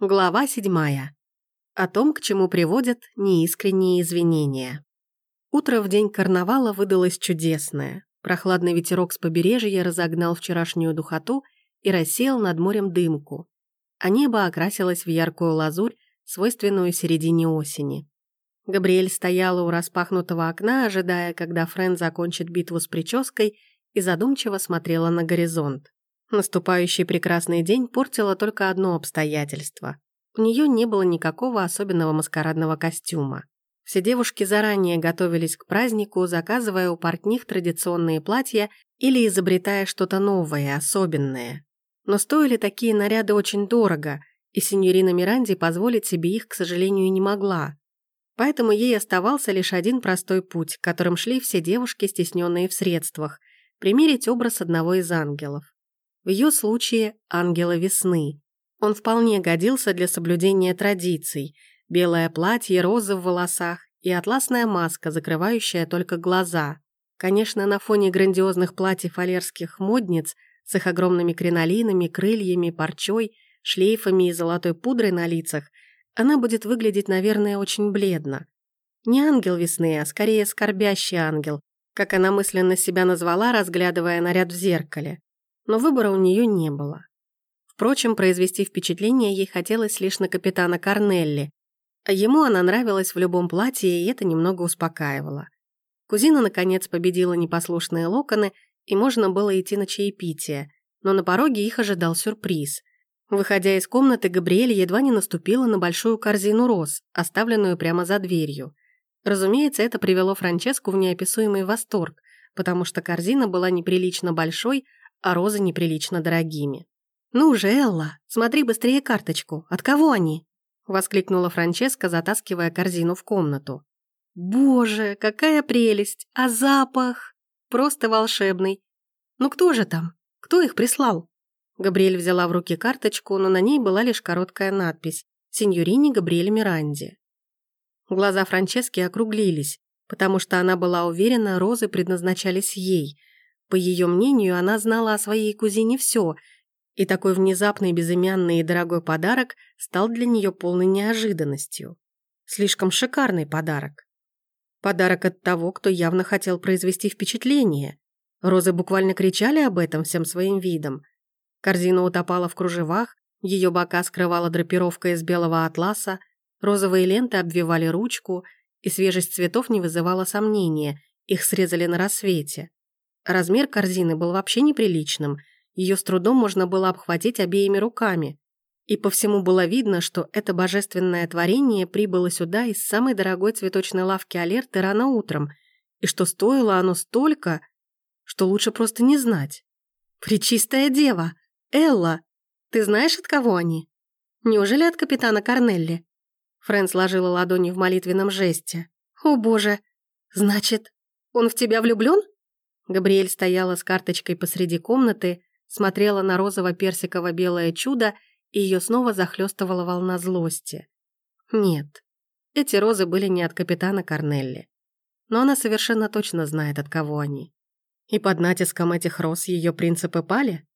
Глава седьмая. О том, к чему приводят неискренние извинения. Утро в день карнавала выдалось чудесное. Прохладный ветерок с побережья разогнал вчерашнюю духоту и рассеял над морем дымку, а небо окрасилось в яркую лазурь, свойственную середине осени. Габриэль стояла у распахнутого окна, ожидая, когда Френ закончит битву с прической, и задумчиво смотрела на горизонт. Наступающий прекрасный день портило только одно обстоятельство. У нее не было никакого особенного маскарадного костюма. Все девушки заранее готовились к празднику, заказывая у портних традиционные платья или изобретая что-то новое, особенное. Но стоили такие наряды очень дорого, и сеньорина Миранди позволить себе их, к сожалению, не могла. Поэтому ей оставался лишь один простой путь, которым шли все девушки, стесненные в средствах – примерить образ одного из ангелов. В ее случае ангела весны. Он вполне годился для соблюдения традиций. Белое платье, розы в волосах и атласная маска, закрывающая только глаза. Конечно, на фоне грандиозных платьев алерских модниц с их огромными кринолинами, крыльями, парчой, шлейфами и золотой пудрой на лицах, она будет выглядеть, наверное, очень бледно. Не ангел весны, а скорее скорбящий ангел, как она мысленно себя назвала, разглядывая наряд в зеркале но выбора у нее не было. Впрочем, произвести впечатление ей хотелось лишь на капитана Корнелли, а ему она нравилась в любом платье, и это немного успокаивало. Кузина, наконец, победила непослушные локоны, и можно было идти на чаепитие, но на пороге их ожидал сюрприз. Выходя из комнаты, Габриэль едва не наступила на большую корзину роз, оставленную прямо за дверью. Разумеется, это привело Франческу в неописуемый восторг, потому что корзина была неприлично большой, а розы неприлично дорогими. «Ну же, Элла, смотри быстрее карточку. От кого они?» — воскликнула Франческа, затаскивая корзину в комнату. «Боже, какая прелесть! А запах? Просто волшебный! Ну кто же там? Кто их прислал?» Габриэль взяла в руки карточку, но на ней была лишь короткая надпись «Синьорине Габриэль Миранди». Глаза Франчески округлились, потому что она была уверена, розы предназначались ей — по ее мнению, она знала о своей кузине все, и такой внезапный, безымянный и дорогой подарок стал для нее полной неожиданностью. Слишком шикарный подарок. Подарок от того, кто явно хотел произвести впечатление. Розы буквально кричали об этом всем своим видом. Корзина утопала в кружевах, ее бока скрывала драпировка из белого атласа, розовые ленты обвивали ручку, и свежесть цветов не вызывала сомнения, их срезали на рассвете. Размер корзины был вообще неприличным, ее с трудом можно было обхватить обеими руками. И по всему было видно, что это божественное творение прибыло сюда из самой дорогой цветочной лавки Алерты рано утром, и что стоило оно столько, что лучше просто не знать. «Пречистая дева! Элла! Ты знаешь, от кого они? Неужели от капитана Корнелли?» Фрэн сложила ладони в молитвенном жесте. «О боже! Значит, он в тебя влюблен? Габриэль стояла с карточкой посреди комнаты, смотрела на розово-персиково-белое чудо, и ее снова захлестывала волна злости. Нет, эти розы были не от капитана Корнелли. Но она совершенно точно знает, от кого они. И под натиском этих роз ее принципы пали?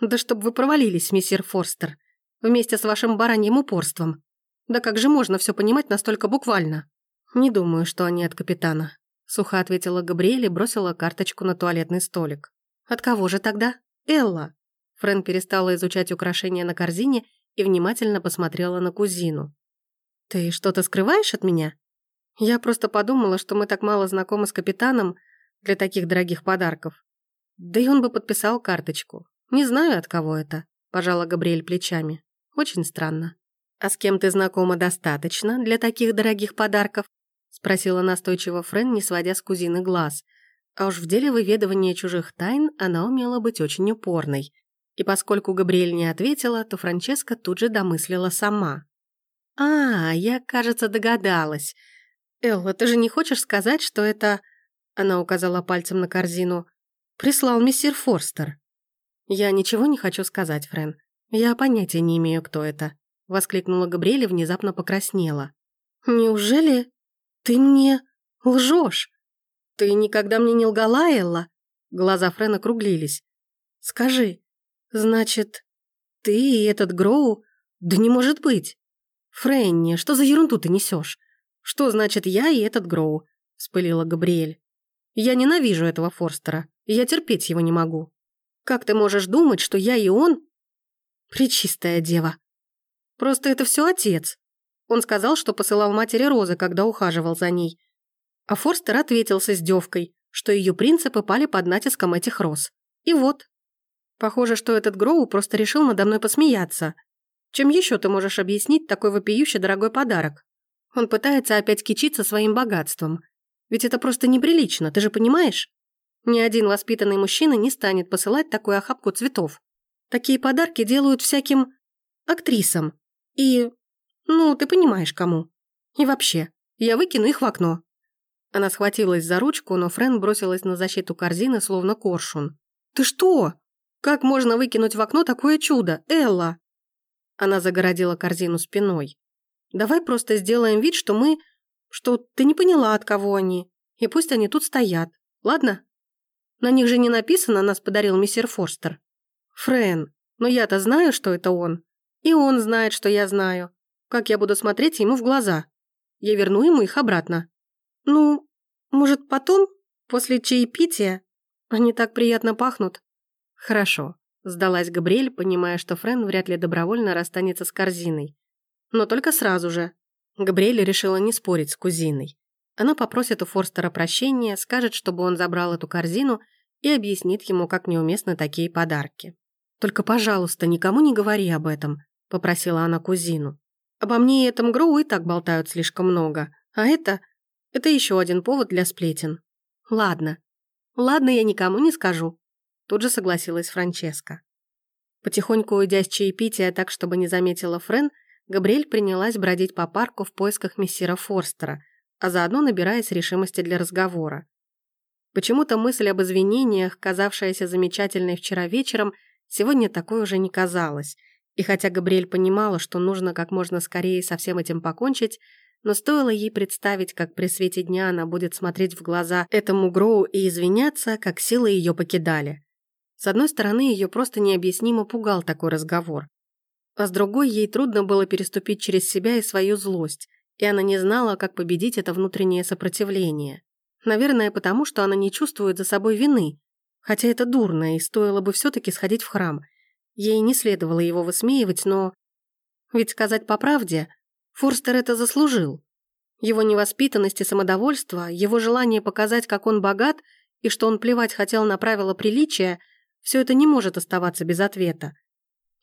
Да чтоб вы провалились, мессир Форстер, вместе с вашим бараньим упорством. Да как же можно все понимать настолько буквально? Не думаю, что они от капитана. Сухо ответила Габриэль и бросила карточку на туалетный столик. «От кого же тогда? Элла!» Фрэн перестала изучать украшения на корзине и внимательно посмотрела на кузину. «Ты что-то скрываешь от меня?» «Я просто подумала, что мы так мало знакомы с капитаном для таких дорогих подарков. Да и он бы подписал карточку. Не знаю, от кого это», – пожала Габриэль плечами. «Очень странно». «А с кем ты знакома достаточно для таких дорогих подарков?» Спросила настойчиво Френ, не сводя с кузины глаз. А уж в деле выведывания чужих тайн она умела быть очень упорной. И поскольку Габриэль не ответила, то Франческа тут же домыслила сама. «А, я, кажется, догадалась. Элла, ты же не хочешь сказать, что это...» Она указала пальцем на корзину. «Прислал мессир Форстер». «Я ничего не хочу сказать, Френ. Я понятия не имею, кто это», — воскликнула Габриэль и внезапно покраснела. «Неужели «Ты мне лжешь! Ты никогда мне не лгала, Элла?» Глаза Френа округлились. «Скажи, значит, ты и этот Гроу Да не может быть! Фрэнни, что за ерунду ты несешь? Что значит я и этот Гроу? Вспылила Габриэль. Я ненавижу этого Форстера, я терпеть его не могу. Как ты можешь думать, что я и он... Пречистая дева. Просто это все отец. Он сказал, что посылал матери розы, когда ухаживал за ней. А Форстер ответил с издевкой, что ее принципы пали под натиском этих роз. И вот. Похоже, что этот Гроу просто решил надо мной посмеяться. Чем еще ты можешь объяснить такой вопиющий дорогой подарок? Он пытается опять кичиться своим богатством. Ведь это просто неприлично, ты же понимаешь? Ни один воспитанный мужчина не станет посылать такую охапку цветов. Такие подарки делают всяким актрисам. И... ну, ты понимаешь, кому. И вообще, я выкину их в окно. Она схватилась за ручку, но Френ бросилась на защиту корзины, словно коршун. «Ты что? Как можно выкинуть в окно такое чудо, Элла?» Она загородила корзину спиной. «Давай просто сделаем вид, что мы... что ты не поняла, от кого они. И пусть они тут стоят. Ладно?» На них же не написано «нас подарил мистер Форстер». Френ, но я-то знаю, что это он. И он знает, что я знаю. Как я буду смотреть ему в глаза? Я верну ему их обратно. Ну, может, потом, после чаепития? Они так приятно пахнут. Хорошо, сдалась Габриэль, понимая, что Френ вряд ли добровольно расстанется с корзиной. Но только сразу же. Габриэль решила не спорить с кузиной. Она попросит у Форстера прощения, скажет, чтобы он забрал эту корзину и объяснит ему, как неуместны такие подарки. «Только, пожалуйста, никому не говори об этом», — попросила она кузину. «Обо мне и этом Гроу и так болтают слишком много, а это... это еще один повод для сплетен». «Ладно. Ладно, я никому не скажу», — тут же согласилась Франческа. Потихоньку уйдя с чаепития так, чтобы не заметила Френ, Габриэль принялась бродить по парку в поисках мессира Форстера — а заодно набираясь решимости для разговора. Почему-то мысль об извинениях, казавшаяся замечательной вчера вечером, сегодня такой уже не казалась. И хотя Габриэль понимала, что нужно как можно скорее со всем этим покончить, но стоило ей представить, как при свете дня она будет смотреть в глаза этому Гроу и извиняться, как силы ее покидали. С одной стороны, ее просто необъяснимо пугал такой разговор. А с другой, ей трудно было переступить через себя и свою злость и она не знала, как победить это внутреннее сопротивление. Наверное, потому что она не чувствует за собой вины, хотя это дурно, и стоило бы все-таки сходить в храм. Ей не следовало его высмеивать, но... Ведь сказать по правде, Форстер это заслужил. Его невоспитанность и самодовольство, его желание показать, как он богат, и что он плевать хотел на правила приличия, все это не может оставаться без ответа.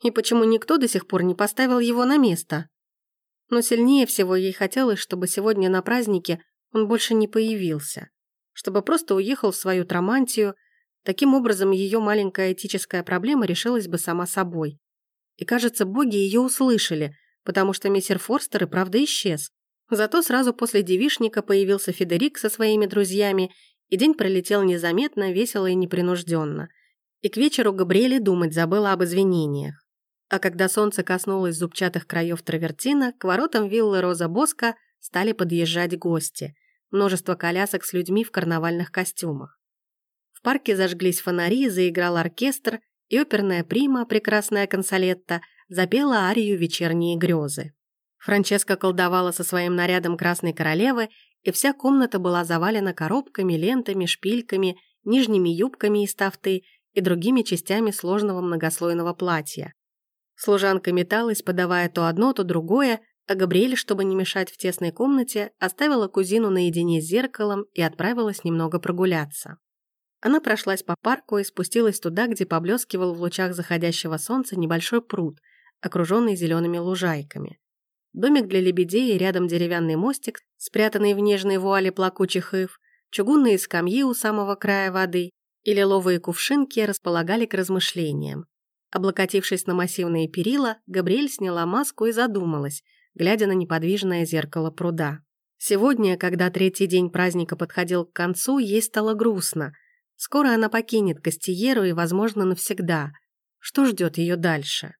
И почему никто до сих пор не поставил его на место? Но сильнее всего ей хотелось, чтобы сегодня на празднике он больше не появился, чтобы просто уехал в свою трамантию, таким образом ее маленькая этическая проблема решилась бы сама собой. И кажется, боги ее услышали, потому что мистер Форстер и правда исчез. Зато сразу после девишника появился Федерик со своими друзьями, и день пролетел незаметно, весело и непринужденно. И к вечеру Габриэле думать забыла об извинениях. А когда солнце коснулось зубчатых краев травертина, к воротам виллы Роза Боска стали подъезжать гости. Множество колясок с людьми в карнавальных костюмах. В парке зажглись фонари, заиграл оркестр, и оперная прима, прекрасная консолетта, запела арию «Вечерние грезы». Франческа колдовала со своим нарядом Красной Королевы, и вся комната была завалена коробками, лентами, шпильками, нижними юбками из тафты и другими частями сложного многослойного платья. Служанка металась, подавая то одно, то другое, а Габриэль, чтобы не мешать в тесной комнате, оставила кузину наедине с зеркалом и отправилась немного прогуляться. Она прошлась по парку и спустилась туда, где поблескивал в лучах заходящего солнца небольшой пруд, окруженный зелеными лужайками. Домик для лебедей и рядом деревянный мостик, спрятанный в нежной вуале плакучих ив, чугунные скамьи у самого края воды и лиловые кувшинки располагали к размышлениям. Облокотившись на массивные перила, Габриэль сняла маску и задумалась, глядя на неподвижное зеркало пруда. Сегодня, когда третий день праздника подходил к концу, ей стало грустно. Скоро она покинет Кастиеру и, возможно, навсегда. Что ждет ее дальше?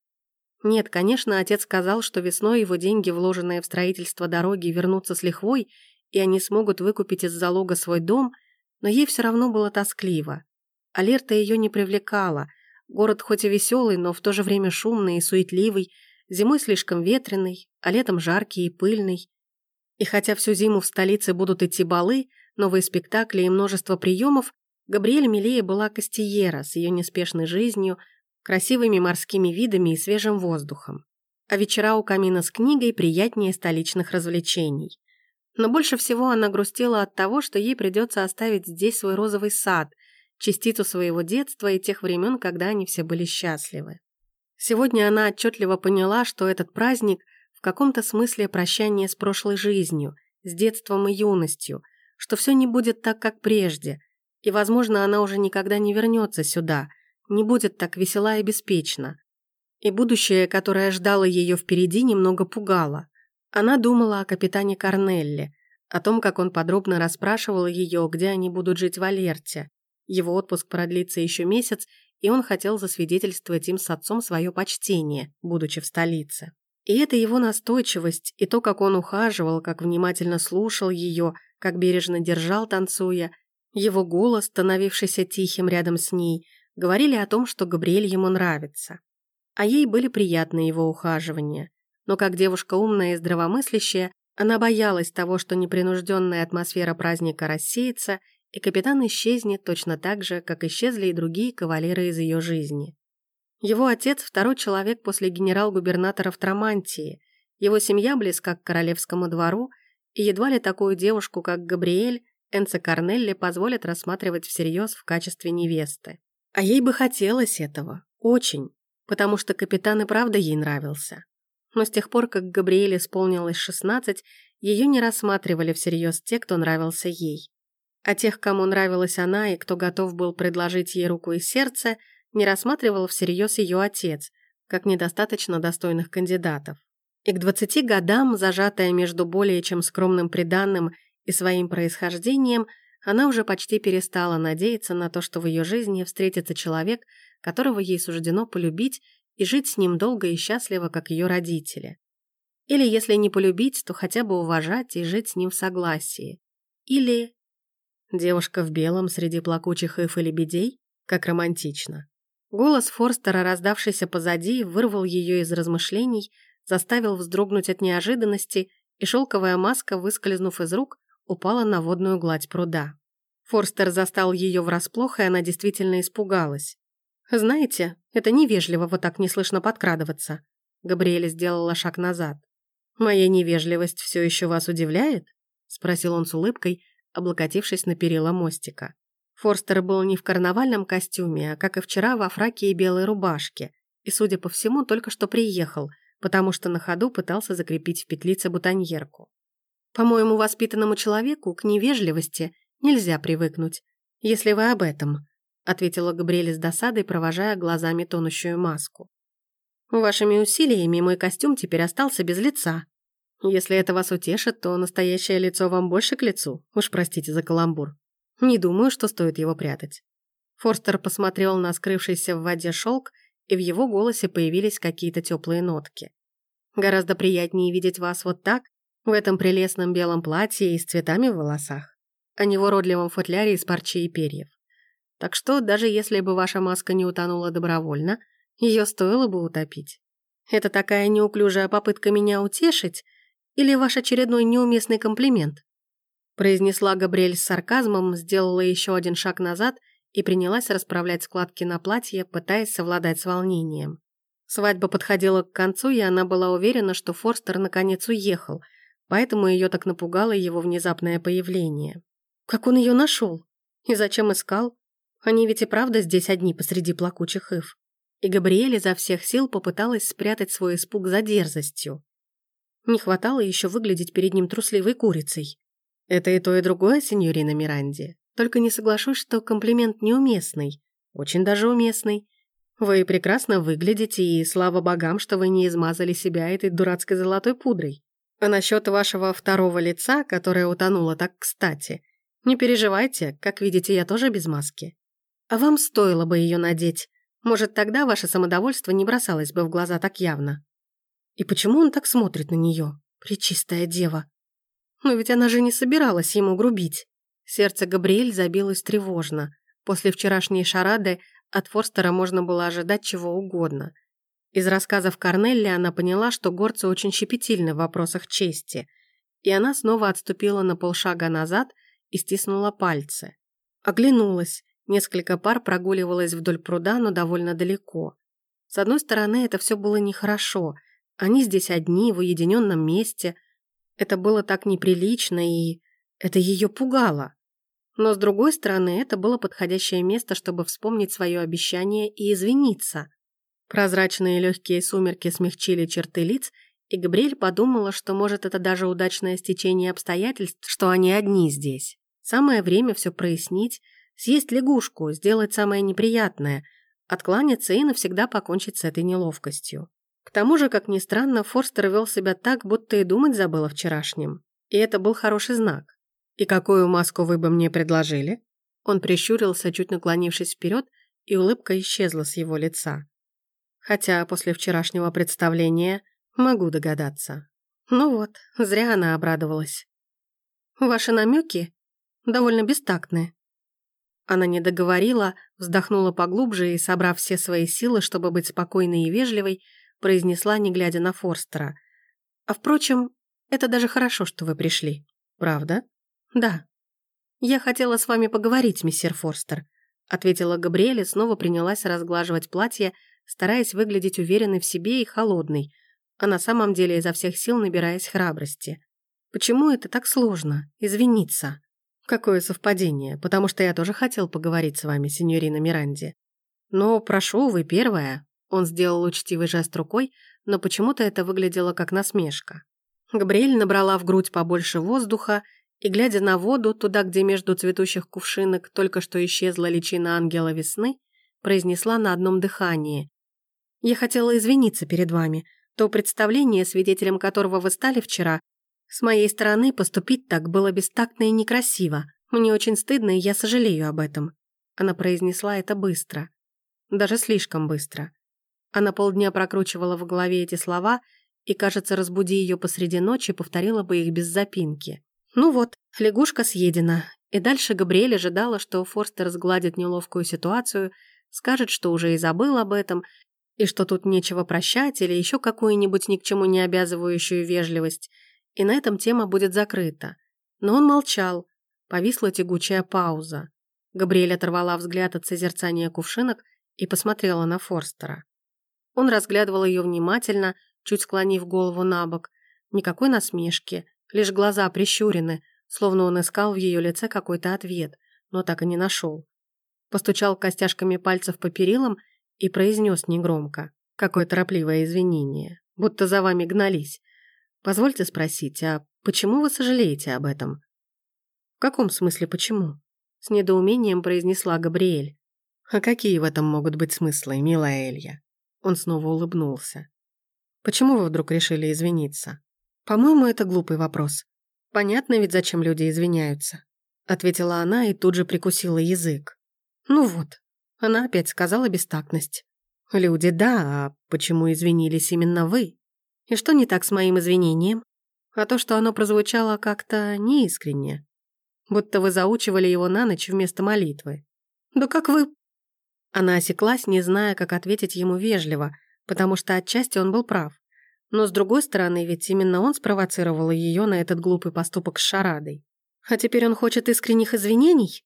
Нет, конечно, отец сказал, что весной его деньги, вложенные в строительство дороги, вернутся с лихвой, и они смогут выкупить из залога свой дом, но ей все равно было тоскливо. Алерта ее не привлекала – Город хоть и веселый, но в то же время шумный и суетливый, зимой слишком ветреный, а летом жаркий и пыльный. И хотя всю зиму в столице будут идти балы, новые спектакли и множество приемов, Габриэль Милея была Кастиера с ее неспешной жизнью, красивыми морскими видами и свежим воздухом. А вечера у камина с книгой приятнее столичных развлечений. Но больше всего она грустила от того, что ей придется оставить здесь свой розовый сад, частицу своего детства и тех времен, когда они все были счастливы. Сегодня она отчетливо поняла, что этот праздник в каком-то смысле прощание с прошлой жизнью, с детством и юностью, что все не будет так, как прежде, и, возможно, она уже никогда не вернется сюда, не будет так весела и беспечна. И будущее, которое ждало ее впереди, немного пугало. Она думала о капитане Корнелле, о том, как он подробно расспрашивал ее, где они будут жить в Алерте. Его отпуск продлится еще месяц, и он хотел засвидетельствовать им с отцом свое почтение, будучи в столице. И это его настойчивость, и то, как он ухаживал, как внимательно слушал ее, как бережно держал, танцуя, его голос, становившийся тихим рядом с ней, говорили о том, что Габриэль ему нравится. А ей были приятны его ухаживания но как девушка умная и здравомыслящая, она боялась того, что непринужденная атмосфера праздника рассеется, и капитан исчезнет точно так же, как исчезли и другие кавалеры из ее жизни. Его отец – второй человек после генерал-губернатора в Трамантии, его семья близка к королевскому двору, и едва ли такую девушку, как Габриэль, Энце Корнелли позволят рассматривать всерьез в качестве невесты. А ей бы хотелось этого. Очень. Потому что капитан и правда ей нравился но с тех пор, как Габриэле исполнилось 16, ее не рассматривали всерьез те, кто нравился ей. А тех, кому нравилась она и кто готов был предложить ей руку и сердце, не рассматривал всерьез ее отец, как недостаточно достойных кандидатов. И к 20 годам, зажатая между более чем скромным приданным и своим происхождением, она уже почти перестала надеяться на то, что в ее жизни встретится человек, которого ей суждено полюбить и жить с ним долго и счастливо, как ее родители. Или, если не полюбить, то хотя бы уважать и жить с ним в согласии. Или... Девушка в белом среди плакучих ив и лебедей? Как романтично. Голос Форстера, раздавшийся позади, вырвал ее из размышлений, заставил вздрогнуть от неожиданности, и шелковая маска, выскользнув из рук, упала на водную гладь пруда. Форстер застал ее врасплох, и она действительно испугалась. «Знаете, это невежливо вот так неслышно подкрадываться». Габриэля сделала шаг назад. «Моя невежливость все еще вас удивляет?» Спросил он с улыбкой, облокотившись на перила мостика. Форстер был не в карнавальном костюме, а, как и вчера, во фраке и белой рубашке. И, судя по всему, только что приехал, потому что на ходу пытался закрепить в петлице бутоньерку. «По-моему, воспитанному человеку к невежливости нельзя привыкнуть, если вы об этом», ответила Габриэль с досадой, провожая глазами тонущую маску. «Вашими усилиями мой костюм теперь остался без лица. Если это вас утешит, то настоящее лицо вам больше к лицу, уж простите за каламбур. Не думаю, что стоит его прятать». Форстер посмотрел на скрывшийся в воде шелк, и в его голосе появились какие-то теплые нотки. «Гораздо приятнее видеть вас вот так, в этом прелестном белом платье и с цветами в волосах, а не в уродливом футляре из парчи и перьев. Так что, даже если бы ваша маска не утонула добровольно, ее стоило бы утопить. Это такая неуклюжая попытка меня утешить или ваш очередной неуместный комплимент?» Произнесла Габриэль с сарказмом, сделала еще один шаг назад и принялась расправлять складки на платье, пытаясь совладать с волнением. Свадьба подходила к концу, и она была уверена, что Форстер наконец уехал, поэтому ее так напугало его внезапное появление. Как он ее нашел? И зачем искал? Они ведь и правда здесь одни посреди плакучих ив. И Габриэль изо всех сил попыталась спрятать свой испуг за дерзостью. Не хватало еще выглядеть перед ним трусливой курицей. Это и то, и другое, сеньорина Миранди. Только не соглашусь, что комплимент неуместный. Очень даже уместный. Вы прекрасно выглядите, и слава богам, что вы не измазали себя этой дурацкой золотой пудрой. А насчет вашего второго лица, которое утонуло так кстати, не переживайте, как видите, я тоже без маски. А вам стоило бы ее надеть. Может, тогда ваше самодовольство не бросалось бы в глаза так явно. И почему он так смотрит на нее? Пречистая дева. Но ведь она же не собиралась ему грубить. Сердце Габриэль забилось тревожно. После вчерашней шарады от Форстера можно было ожидать чего угодно. Из рассказов Корнелли она поняла, что горцы очень щепетильны в вопросах чести, и она снова отступила на полшага назад и стиснула пальцы. Оглянулась. Несколько пар прогуливалась вдоль пруда, но довольно далеко. С одной стороны, это все было нехорошо. Они здесь одни, в уединенном месте. Это было так неприлично, и это ее пугало. Но с другой стороны, это было подходящее место, чтобы вспомнить свое обещание и извиниться. Прозрачные легкие сумерки смягчили черты лиц, и Габриэль подумала, что, может, это даже удачное стечение обстоятельств, что они одни здесь. Самое время все прояснить, съесть лягушку, сделать самое неприятное, откланяться и навсегда покончить с этой неловкостью. К тому же, как ни странно, Форстер вел себя так, будто и думать забыл о вчерашнем. И это был хороший знак. «И какую маску вы бы мне предложили?» Он прищурился, чуть наклонившись вперед, и улыбка исчезла с его лица. Хотя после вчерашнего представления могу догадаться. Ну вот, зря она обрадовалась. Ваши намеки довольно бестактны. Она не договорила, вздохнула поглубже и, собрав все свои силы, чтобы быть спокойной и вежливой, произнесла, не глядя на Форстера. «А впрочем, это даже хорошо, что вы пришли. Правда?» «Да». «Я хотела с вами поговорить, мистер Форстер», ответила Габриэля, снова принялась разглаживать платье, стараясь выглядеть уверенной в себе и холодной, а на самом деле изо всех сил набираясь храбрости. «Почему это так сложно? Извиниться?» «Какое совпадение, потому что я тоже хотел поговорить с вами, сеньорина Миранди. Но прошу, вы первая». Он сделал учтивый жест рукой, но почему-то это выглядело как насмешка. Габриэль набрала в грудь побольше воздуха и, глядя на воду, туда, где между цветущих кувшинок только что исчезла личина ангела весны, произнесла на одном дыхании, я хотела извиниться перед вами. То представление, свидетелем которого вы стали вчера, с моей стороны поступить так было бестактно и некрасиво. Мне очень стыдно, и я сожалею об этом». Она произнесла это быстро. Даже слишком быстро. Она полдня прокручивала в голове эти слова и, кажется, разбуди ее посреди ночи, повторила бы их без запинки. Ну вот, лягушка съедена. И дальше Габриэль ожидала, что Форстер сгладит неловкую ситуацию, скажет, что уже и забыл об этом, и что тут нечего прощать или еще какую-нибудь ни к чему не обязывающую вежливость, и на этом тема будет закрыта. Но он молчал. Повисла тягучая пауза. Габриэль оторвала взгляд от созерцания кувшинок и посмотрела на Форстера. Он разглядывал ее внимательно, чуть склонив голову на бок. Никакой насмешки, лишь глаза прищурены, словно он искал в ее лице какой-то ответ, но так и не нашел. Постучал костяшками пальцев по перилам и произнес негромко, какое торопливое извинение, будто за вами гнались. Позвольте спросить, а почему вы сожалеете об этом? В каком смысле почему? С недоумением произнесла Габриэль. А какие в этом могут быть смыслы, милая Элья? Он снова улыбнулся. Почему вы вдруг решили извиниться? По-моему, это глупый вопрос. Понятно ведь, зачем люди извиняются. Ответила она и тут же прикусила язык. Ну вот, она опять сказала бестактность. «Люди, да, а почему извинились именно вы? И что не так с моим извинением? А то, что оно прозвучало как-то неискренне. Будто вы заучивали его на ночь вместо молитвы. Да как вы...» Она осеклась, не зная, как ответить ему вежливо, потому что отчасти он был прав. Но с другой стороны, ведь именно он спровоцировал ее на этот глупый поступок с шарадой. А теперь он хочет искренних извинений?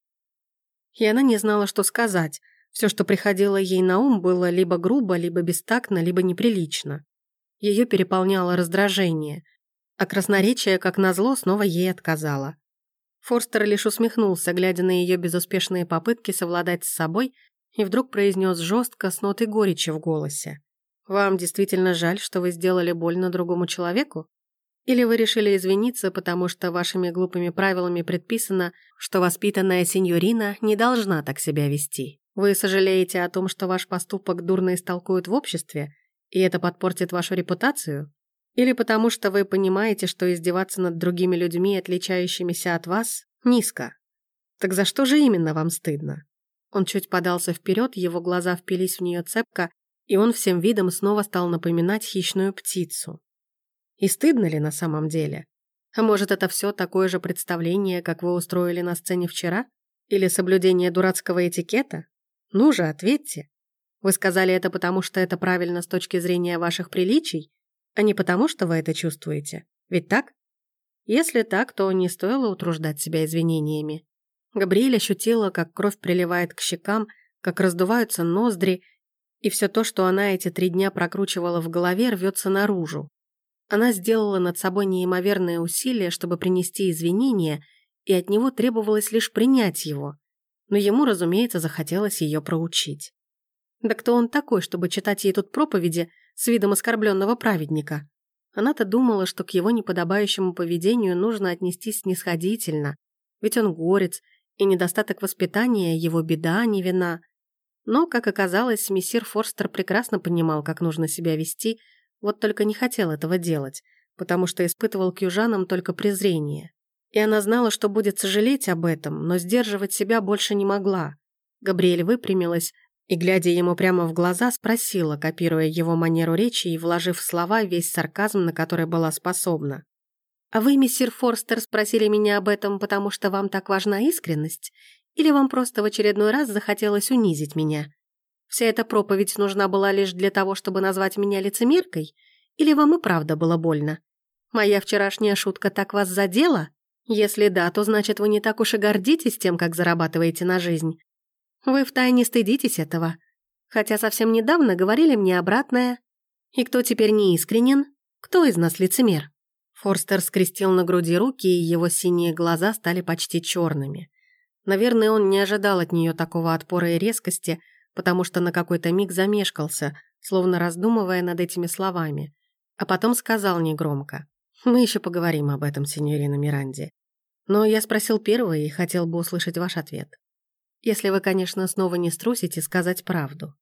И она не знала, что сказать, все, что приходило ей на ум, было либо грубо, либо бестактно, либо неприлично. Ее переполняло раздражение, а красноречие, как назло, снова ей отказало. Форстер лишь усмехнулся, глядя на ее безуспешные попытки совладать с собой, и вдруг произнес жестко, с нотой горечи в голосе. «Вам действительно жаль, что вы сделали больно другому человеку? Или вы решили извиниться, потому что вашими глупыми правилами предписано, что воспитанная сеньорина не должна так себя вести?» Вы сожалеете о том, что ваш поступок дурно истолкуют в обществе, и это подпортит вашу репутацию? Или потому что вы понимаете, что издеваться над другими людьми, отличающимися от вас, низко? Так за что же именно вам стыдно? Он чуть подался вперед, его глаза впились в нее цепко, и он всем видом снова стал напоминать хищную птицу. И стыдно ли на самом деле? А может, это все такое же представление, как вы устроили на сцене вчера? Или соблюдение дурацкого этикета? Ну же, ответьте. Вы сказали это потому, что это правильно с точки зрения ваших приличий, а не потому, что вы это чувствуете. Ведь так? Если так, то не стоило утруждать себя извинениями. Габриэль ощутила, как кровь приливает к щекам, как раздуваются ноздри, и все то, что она эти три дня прокручивала в голове, рвется наружу. Она сделала над собой неимоверные усилия, чтобы принести извинения, и от него требовалось лишь принять его. Но ему, разумеется, захотелось ее проучить. Да кто он такой, чтобы читать ей тут проповеди с видом оскорбленного праведника? Она-то думала, что к его неподобающему поведению нужно отнестись снисходительно, ведь он горец, и недостаток воспитания – его беда, а не вина. Но, как оказалось, мессир Форстер прекрасно понимал, как нужно себя вести, вот только не хотел этого делать, потому что испытывал к южанам только презрение. И она знала, что будет сожалеть об этом, но сдерживать себя больше не могла. Габриэль выпрямилась и, глядя ему прямо в глаза, спросила, копируя его манеру речи и вложив в слова весь сарказм, на который была способна. «А вы, мистер Форстер, спросили меня об этом, потому что вам так важна искренность? Или вам просто в очередной раз захотелось унизить меня? Вся эта проповедь нужна была лишь для того, чтобы назвать меня лицемеркой? Или вам и правда было больно? Моя вчерашняя шутка так вас задела? Если да, то значит, вы не так уж и гордитесь тем, как зарабатываете на жизнь. Вы втайне стыдитесь этого. Хотя совсем недавно говорили мне обратное. И кто теперь не искренен? Кто из нас лицемер? Форстер скрестил на груди руки, и его синие глаза стали почти черными. Наверное, он не ожидал от нее такого отпора и резкости, потому что на какой-то миг замешкался, словно раздумывая над этими словами. А потом сказал негромко. «Мы еще поговорим об этом, сеньорина Миранди. Но я спросил первый и хотел бы услышать ваш ответ. Если вы, конечно, снова не струсите сказать правду.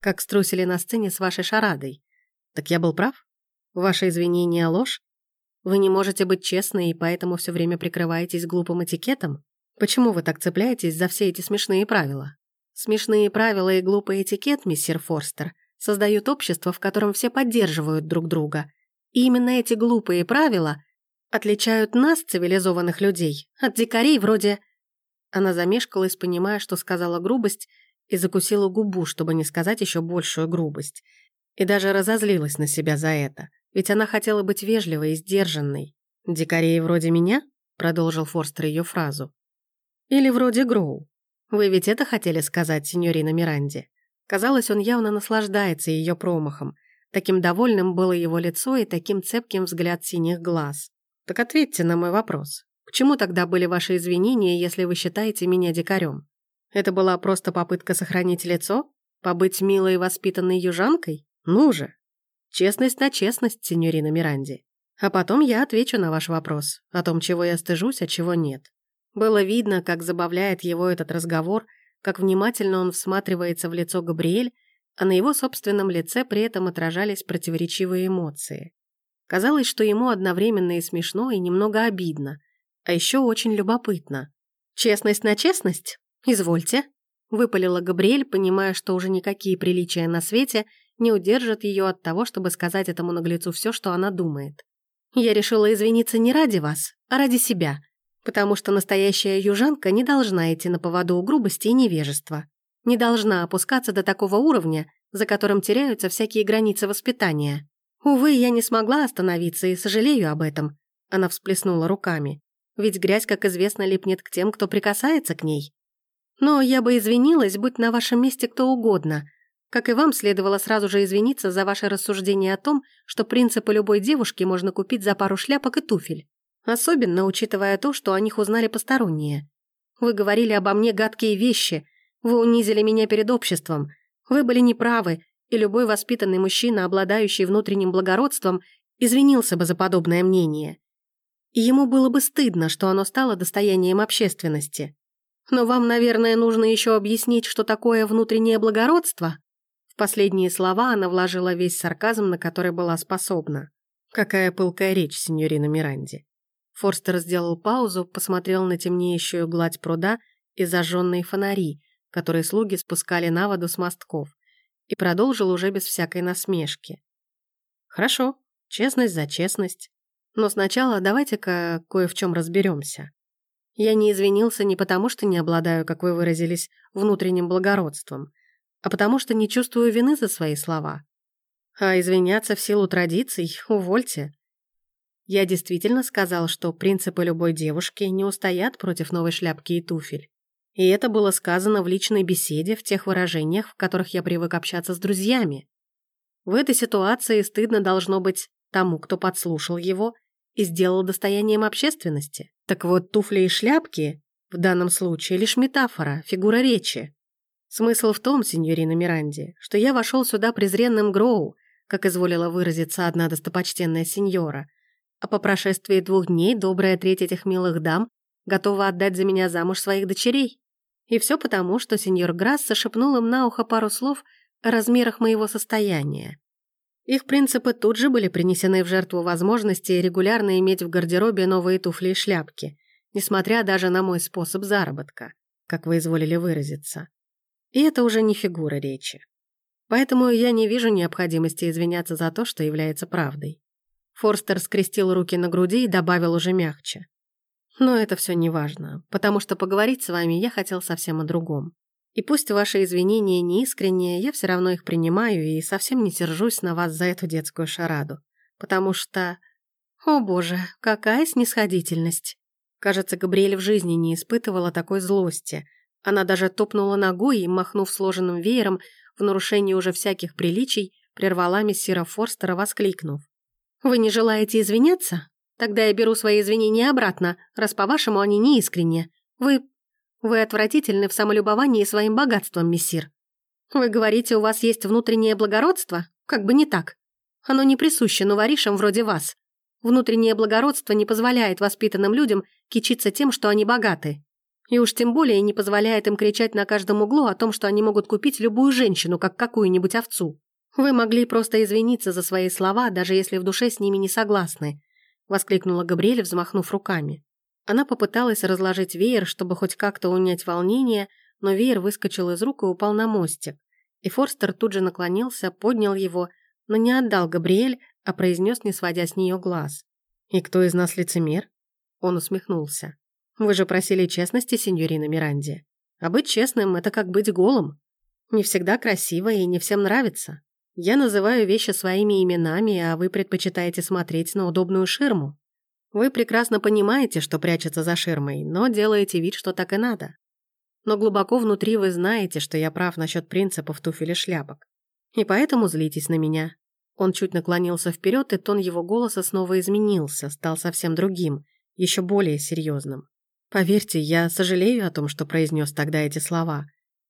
Как струсили на сцене с вашей шарадой. Так я был прав? Ваши извинения — ложь? Вы не можете быть честны и поэтому все время прикрываетесь глупым этикетом? Почему вы так цепляетесь за все эти смешные правила? Смешные правила и глупый этикет, мистер Форстер, создают общество, в котором все поддерживают друг друга. И именно эти глупые правила отличают нас, цивилизованных людей, от дикарей вроде... Она замешкалась, понимая, что сказала грубость, и закусила губу, чтобы не сказать еще большую грубость. И даже разозлилась на себя за это. Ведь она хотела быть вежливой и сдержанной. «Дикарей вроде меня?» — продолжил Форстер ее фразу. «Или вроде Гроу. Вы ведь это хотели сказать, сеньорина Миранди?» Казалось, он явно наслаждается ее промахом. Таким довольным было его лицо и таким цепким взгляд синих глаз. «Так ответьте на мой вопрос. К чему тогда были ваши извинения, если вы считаете меня дикарем? Это была просто попытка сохранить лицо? Побыть милой и воспитанной южанкой? Ну же!» Честность на честность, сеньорина Миранди. А потом я отвечу на ваш вопрос о том, чего я стыжусь, а чего нет. Было видно, как забавляет его этот разговор, как внимательно он всматривается в лицо Габриэль, а на его собственном лице при этом отражались противоречивые эмоции. Казалось, что ему одновременно и смешно, и немного обидно, а еще очень любопытно. «Честность на честность? Извольте», — выпалила Габриэль, понимая, что уже никакие приличия на свете не удержат ее от того, чтобы сказать этому наглецу все, что она думает. Я решила извиниться не ради вас, а ради себя, потому что настоящая южанка не должна идти на поводу у грубости и невежества, не должна опускаться до такого уровня, за которым теряются всякие границы воспитания. Увы, я не смогла остановиться и сожалею об этом. Она всплеснула руками. Ведь грязь, как известно, липнет к тем, кто прикасается к ней. Но я бы извинилась, будь на вашем месте кто угодно – как и вам, следовало сразу же извиниться за ваше рассуждение о том, что принципы любой девушки можно купить за пару шляпок и туфель. Особенно учитывая то, что о них узнали посторонние. Вы говорили обо мне гадкие вещи, вы унизили меня перед обществом, вы были неправы, и любой воспитанный мужчина, обладающий внутренним благородством, извинился бы за подобное мнение. И ему было бы стыдно, что оно стало достоянием общественности. Но вам, наверное, нужно еще объяснить, что такое внутреннее благородство? последние слова она вложила весь сарказм, на который была способна. Какая пылкая речь, сеньорина Миранди. Форстер сделал паузу, посмотрел на темнеющую гладь пруда и зажженные фонари, которые слуги спускали на воду с мостков, и продолжил уже без всякой насмешки. «Хорошо, честность за честность. Но сначала давайте-ка кое в чем разберемся. Я не извинился не потому, что не обладаю, как вы выразились, внутренним благородством. а потому что не чувствую вины за свои слова. А извиняться в силу традиций – увольте. Я действительно сказал, что принципы любой девушки не устоят против новой шляпки и туфель. И это было сказано в личной беседе, в тех выражениях, в которых я привык общаться с друзьями. В этой ситуации стыдно должно быть тому, кто подслушал его и сделал достоянием общественности. Так вот, туфли и шляпки в данном случае лишь метафора, фигура речи. Смысл в том, сеньорина Миранди, что я вошел сюда презренным Гроу, как изволила выразиться одна достопочтенная сеньора, а по прошествии двух дней добрая треть этих милых дам готова отдать за меня замуж своих дочерей. И все потому, что сеньор Грасса шепнул им на ухо пару слов о размерах моего состояния. Их принципы тут же были принесены в жертву возможности регулярно иметь в гардеробе новые туфли и шляпки, несмотря даже на мой способ заработка, как вы изволили выразиться. И это уже не фигура речи. Поэтому я не вижу необходимости извиняться за то, что является правдой. Форстер скрестил руки на груди и добавил уже мягче. Но это все не важно, потому что поговорить с вами я хотел совсем о другом. И пусть ваши извинения не искренние, я все равно их принимаю и совсем не сержусь на вас за эту детскую шараду. Потому что... О боже, какая снисходительность! Кажется, Габриэль в жизни не испытывала такой злости. Она даже топнула ногой и, махнув сложенным веером, в нарушении уже всяких приличий, прервала мессира Форстера, воскликнув. «Вы не желаете извиняться? Тогда я беру свои извинения обратно, раз по-вашему они не искренние. Вы... вы отвратительны в самолюбовании своим богатством, мессир. Вы говорите, у вас есть внутреннее благородство? Как бы не так. Оно не присуще новоришам вроде вас. Внутреннее благородство не позволяет воспитанным людям кичиться тем, что они богаты. И уж тем более не позволяет им кричать на каждом углу о том, что они могут купить любую женщину, как какую-нибудь овцу. Вы могли просто извиниться за свои слова, даже если в душе с ними не согласны воскликнула Габриэль, взмахнув руками. Она попыталась разложить веер, чтобы хоть как-то унять волнение, но веер выскочил из рук и упал на мостик. И Форстер тут же наклонился, поднял его, но не отдал Габриэль, а произнес, не сводя с нее глаз. «И кто из нас лицемер?» Он усмехнулся. «Вы же просили честности, сеньорина Миранди. А быть честным — это как быть голым. Не всегда красиво и не всем нравится. Я называю вещи своими именами, а вы предпочитаете смотреть на удобную ширму. Вы прекрасно понимаете, что прячется за ширмой, но делаете вид, что так и надо. Но глубоко внутри вы знаете, что я прав насчет принципов туфель и шляпок. И поэтому злитесь на меня. Он чуть наклонился вперед, и тон его голоса снова изменился, стал совсем другим, еще более серьезным. Поверьте, я сожалею о том, что произнес тогда эти слова,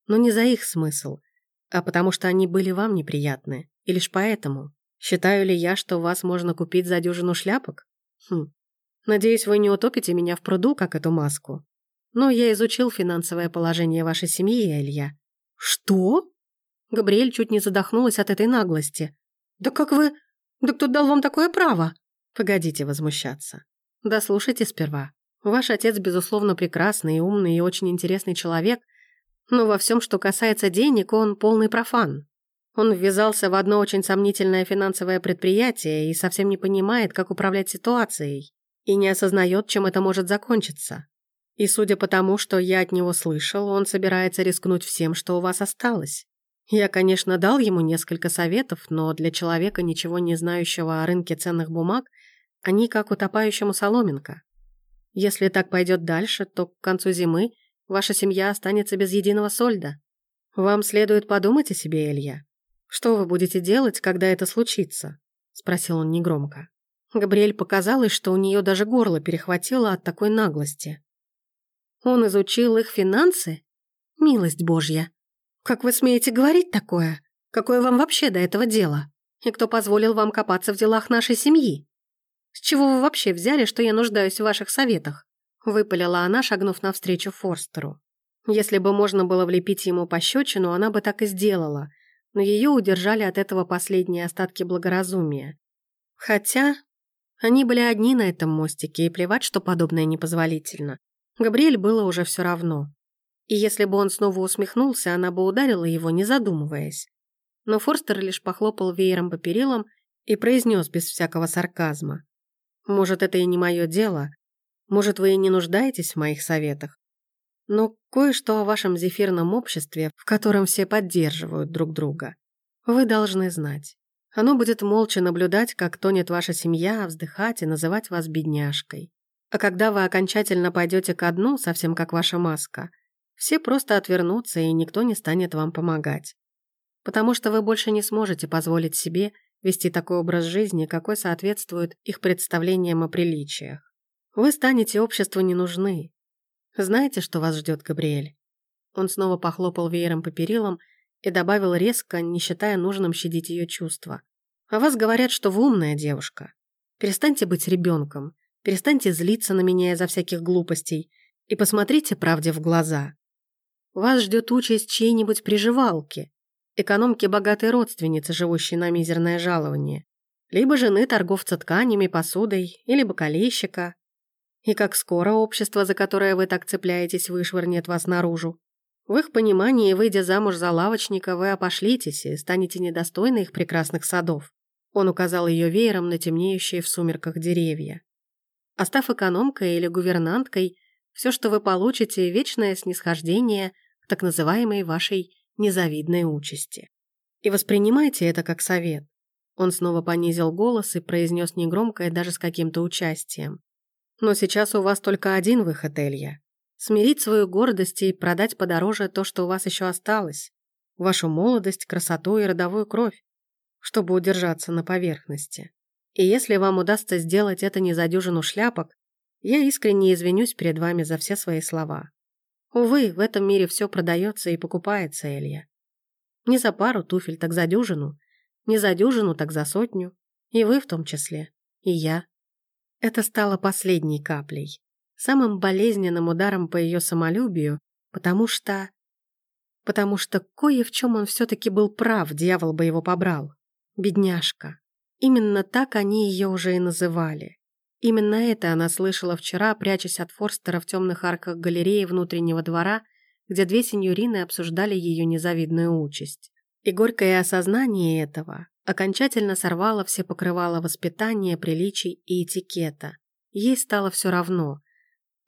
но не за их смысл – а потому что они были вам неприятны. И лишь поэтому. Считаю ли я, что вас можно купить за дюжину шляпок? Хм. Надеюсь, вы не утопите меня в пруду, как эту маску. Но я изучил финансовое положение вашей семьи, Илья. Что? Габриэль чуть не задохнулась от этой наглости. Да как вы... Да кто дал вам такое право? Погодите возмущаться. Да слушайте сперва. Ваш отец, безусловно, прекрасный, умный и очень интересный человек, но во всем, что касается денег, он полный профан. Он ввязался в одно очень сомнительное финансовое предприятие и совсем не понимает, как управлять ситуацией, и не осознает, чем это может закончиться. И судя по тому, что я от него слышал, он собирается рискнуть всем, что у вас осталось. Я, конечно, дал ему несколько советов, но для человека, ничего не знающего о рынке ценных бумаг, они как утопающему соломинка. Если так пойдет дальше, то к концу зимы Ваша семья останется без единого сольда. Вам следует подумать о себе, Илья. Что вы будете делать, когда это случится?» — спросил он негромко. Габриэль показалось, что у нее даже горло перехватило от такой наглости. «Он изучил их финансы? Милость Божья! Как вы смеете говорить такое? Какое вам вообще до этого дело? И кто позволил вам копаться в делах нашей семьи? С чего вы вообще взяли, что я нуждаюсь в ваших советах? Выпалила она, шагнув навстречу Форстеру. Если бы можно было влепить ему пощечину, она бы так и сделала, но ее удержали от этого последние остатки благоразумия. Хотя они были одни на этом мостике, и плевать, что подобное непозволительно. Габриэль было уже все равно. И если бы он снова усмехнулся, она бы ударила его, не задумываясь. Но Форстер лишь похлопал веером по перилам и произнес без всякого сарказма. «Может, это и не мое дело, может, вы и не нуждаетесь в моих советах? Но кое-что о вашем зефирном обществе, в котором все поддерживают друг друга, вы должны знать. Оно будет молча наблюдать, как тонет ваша семья, вздыхать и называть вас бедняжкой. А когда вы окончательно пойдете ко дну, совсем как ваша маска, все просто отвернутся, и никто не станет вам помогать. Потому что вы больше не сможете позволить себе вести такой образ жизни, какой соответствует их представлениям о приличиях. Вы станете обществу не нужны. Знаете, что вас ждет, Габриэль? Он снова похлопал веером по перилам и добавил резко, не считая нужным щадить ее чувства. «О вас говорят, что вы умная девушка. Перестаньте быть ребенком, перестаньте злиться на меня из-за всяких глупостей и посмотрите правде в глаза. Вас ждет участь чьей-нибудь приживалки, экономки богатой родственницы, живущей на мизерное жалование, либо жены торговца тканями, посудой или бокалейщика. И как скоро общество, за которое вы так цепляетесь, вышвырнет вас наружу. В их понимании, выйдя замуж за лавочника, вы опошлитесь и станете недостойны их прекрасных садов. Он указал ее веером на темнеющие в сумерках деревья. А став экономкой или гувернанткой, все, что вы получите, вечное снисхождение к так называемой вашей незавидной участи. И воспринимайте это как совет. Он снова понизил голос и произнес негромко и даже с каким-то участием. Но сейчас у вас только один выход, Элья смирить свою гордость и продать подороже то, что у вас еще осталось, вашу молодость, красоту и родовую кровь, чтобы удержаться на поверхности. И если вам удастся сделать это не за дюжину шляпок, я искренне извинюсь перед вами за все свои слова. Увы, в этом мире все продается и покупается, Элья. Не за пару туфель, так за дюжину. Не за дюжину, так за сотню. И вы в том числе. И я. Это стало последней каплей самым болезненным ударом по ее самолюбию, потому что... Потому что кое в чем он все-таки был прав, дьявол бы его побрал. Бедняжка. Именно так они ее уже и называли. Именно это она слышала вчера, прячась от Форстера в темных арках галереи внутреннего двора, где две сеньорины обсуждали ее незавидную участь. И горькое осознание этого окончательно сорвало все покрывала воспитания, приличий и этикета. Ей стало все равно,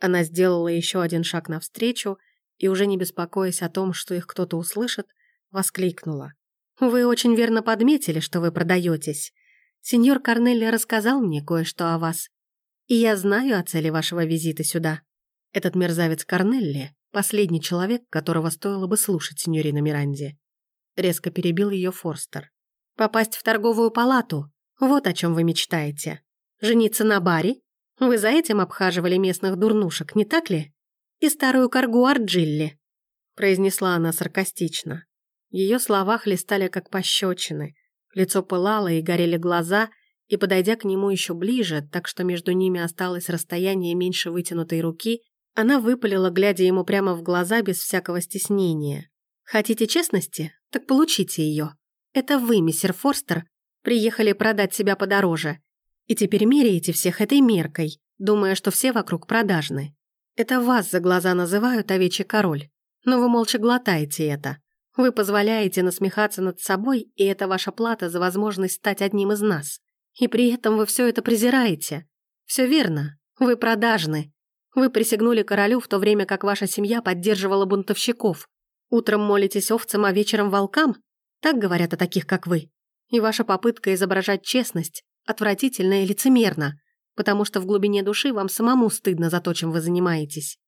она сделала еще один шаг навстречу и, уже не беспокоясь о том, что их кто-то услышит, воскликнула. «Вы очень верно подметили, что вы продаетесь. Сеньор Корнелли рассказал мне кое-что о вас. И я знаю о цели вашего визита сюда. Этот мерзавец Корнелли — последний человек, которого стоило бы слушать сеньорина Миранди». Резко перебил ее Форстер. «Попасть в торговую палату — вот о чем вы мечтаете. Жениться на баре вы за этим обхаживали местных дурнушек, не так ли? И старую коргу Арджилли», — произнесла она саркастично. Ее слова хлестали как пощечины. Лицо пылало и горели глаза, и, подойдя к нему еще ближе, так что между ними осталось расстояние меньше вытянутой руки, она выпалила, глядя ему прямо в глаза без всякого стеснения. «Хотите честности? Так получите ее. Это вы, мистер Форстер, приехали продать себя подороже, и теперь меряете всех этой меркой, думая, что все вокруг продажны. Это вас за глаза называют овечий король, но вы молча глотаете это. Вы позволяете насмехаться над собой, и это ваша плата за возможность стать одним из нас. И при этом вы все это презираете. Все верно, вы продажны. Вы присягнули королю в то время, как ваша семья поддерживала бунтовщиков. Утром молитесь овцам, а вечером волкам? Так говорят о таких, как вы. И ваша попытка изображать честность отвратительно и лицемерно, потому что в глубине души вам самому стыдно за то, чем вы занимаетесь.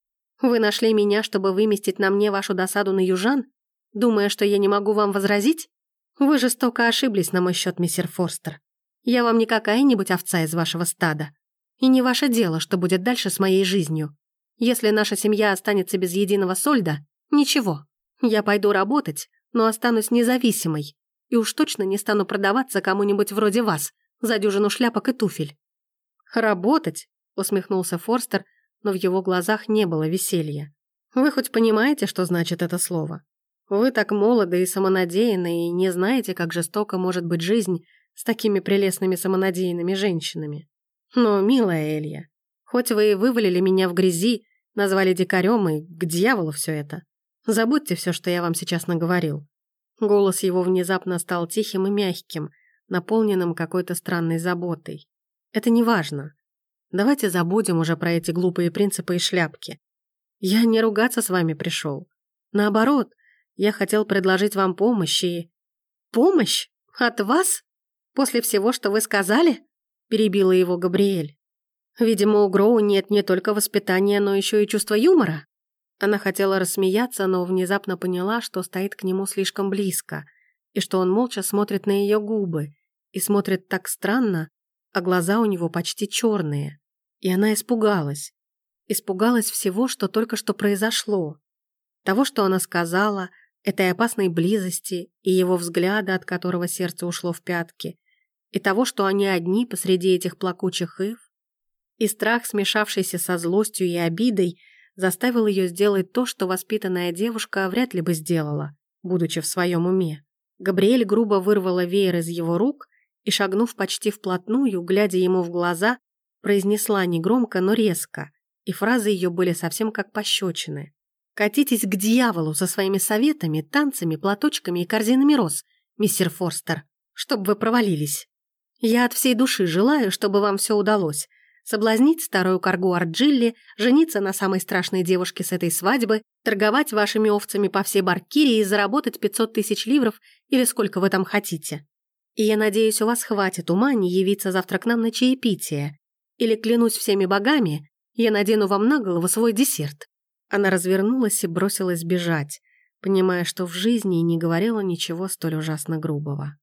Вы нашли меня, чтобы выместить на мне вашу досаду на южан, думая, что я не могу вам возразить? Вы жестоко ошиблись на мой счет, мистер Форстер. Я вам не какая-нибудь овца из вашего стада. И не ваше дело, что будет дальше с моей жизнью. Если наша семья останется без единого сольда, ничего. Я пойду работать, но останусь независимой. И уж точно не стану продаваться кому-нибудь вроде вас, за дюжину шляпок и туфель. «Работать?» — усмехнулся Форстер, но в его глазах не было веселья. «Вы хоть понимаете, что значит это слово? Вы так молоды и самонадеянны, и не знаете, как жестоко может быть жизнь с такими прелестными самонадеянными женщинами. Но, милая Элья, хоть вы и вывалили меня в грязи, назвали дикарем и к дьяволу все это, забудьте все, что я вам сейчас наговорил». Голос его внезапно стал тихим и мягким — наполненным какой-то странной заботой. Это не важно. Давайте забудем уже про эти глупые принципы и шляпки. Я не ругаться с вами пришел. Наоборот, я хотел предложить вам помощь и... Помощь? От вас? После всего, что вы сказали? Перебила его Габриэль. Видимо, у Гроу нет не только воспитания, но еще и чувства юмора. Она хотела рассмеяться, но внезапно поняла, что стоит к нему слишком близко, и что он молча смотрит на ее губы, и смотрит так странно, а глаза у него почти черные. И она испугалась. Испугалась всего, что только что произошло. Того, что она сказала, этой опасной близости и его взгляда, от которого сердце ушло в пятки, и того, что они одни посреди этих плакучих ив, и страх, смешавшийся со злостью и обидой, заставил ее сделать то, что воспитанная девушка вряд ли бы сделала, будучи в своем уме. Габриэль грубо вырвала веер из его рук и, шагнув почти вплотную, глядя ему в глаза, произнесла негромко, но резко, и фразы ее были совсем как пощечины. «Катитесь к дьяволу со своими советами, танцами, платочками и корзинами роз, мистер Форстер, чтобы вы провалились. Я от всей души желаю, чтобы вам все удалось, соблазнить старую коргу Арджилли, жениться на самой страшной девушке с этой свадьбы, торговать вашими овцами по всей Баркирии и заработать 500 тысяч ливров или сколько вы там хотите. И я надеюсь, у вас хватит ума не явиться завтра к нам на чаепитие. Или, клянусь всеми богами, я надену вам на голову свой десерт». Она развернулась и бросилась бежать, понимая, что в жизни не говорила ничего столь ужасно грубого.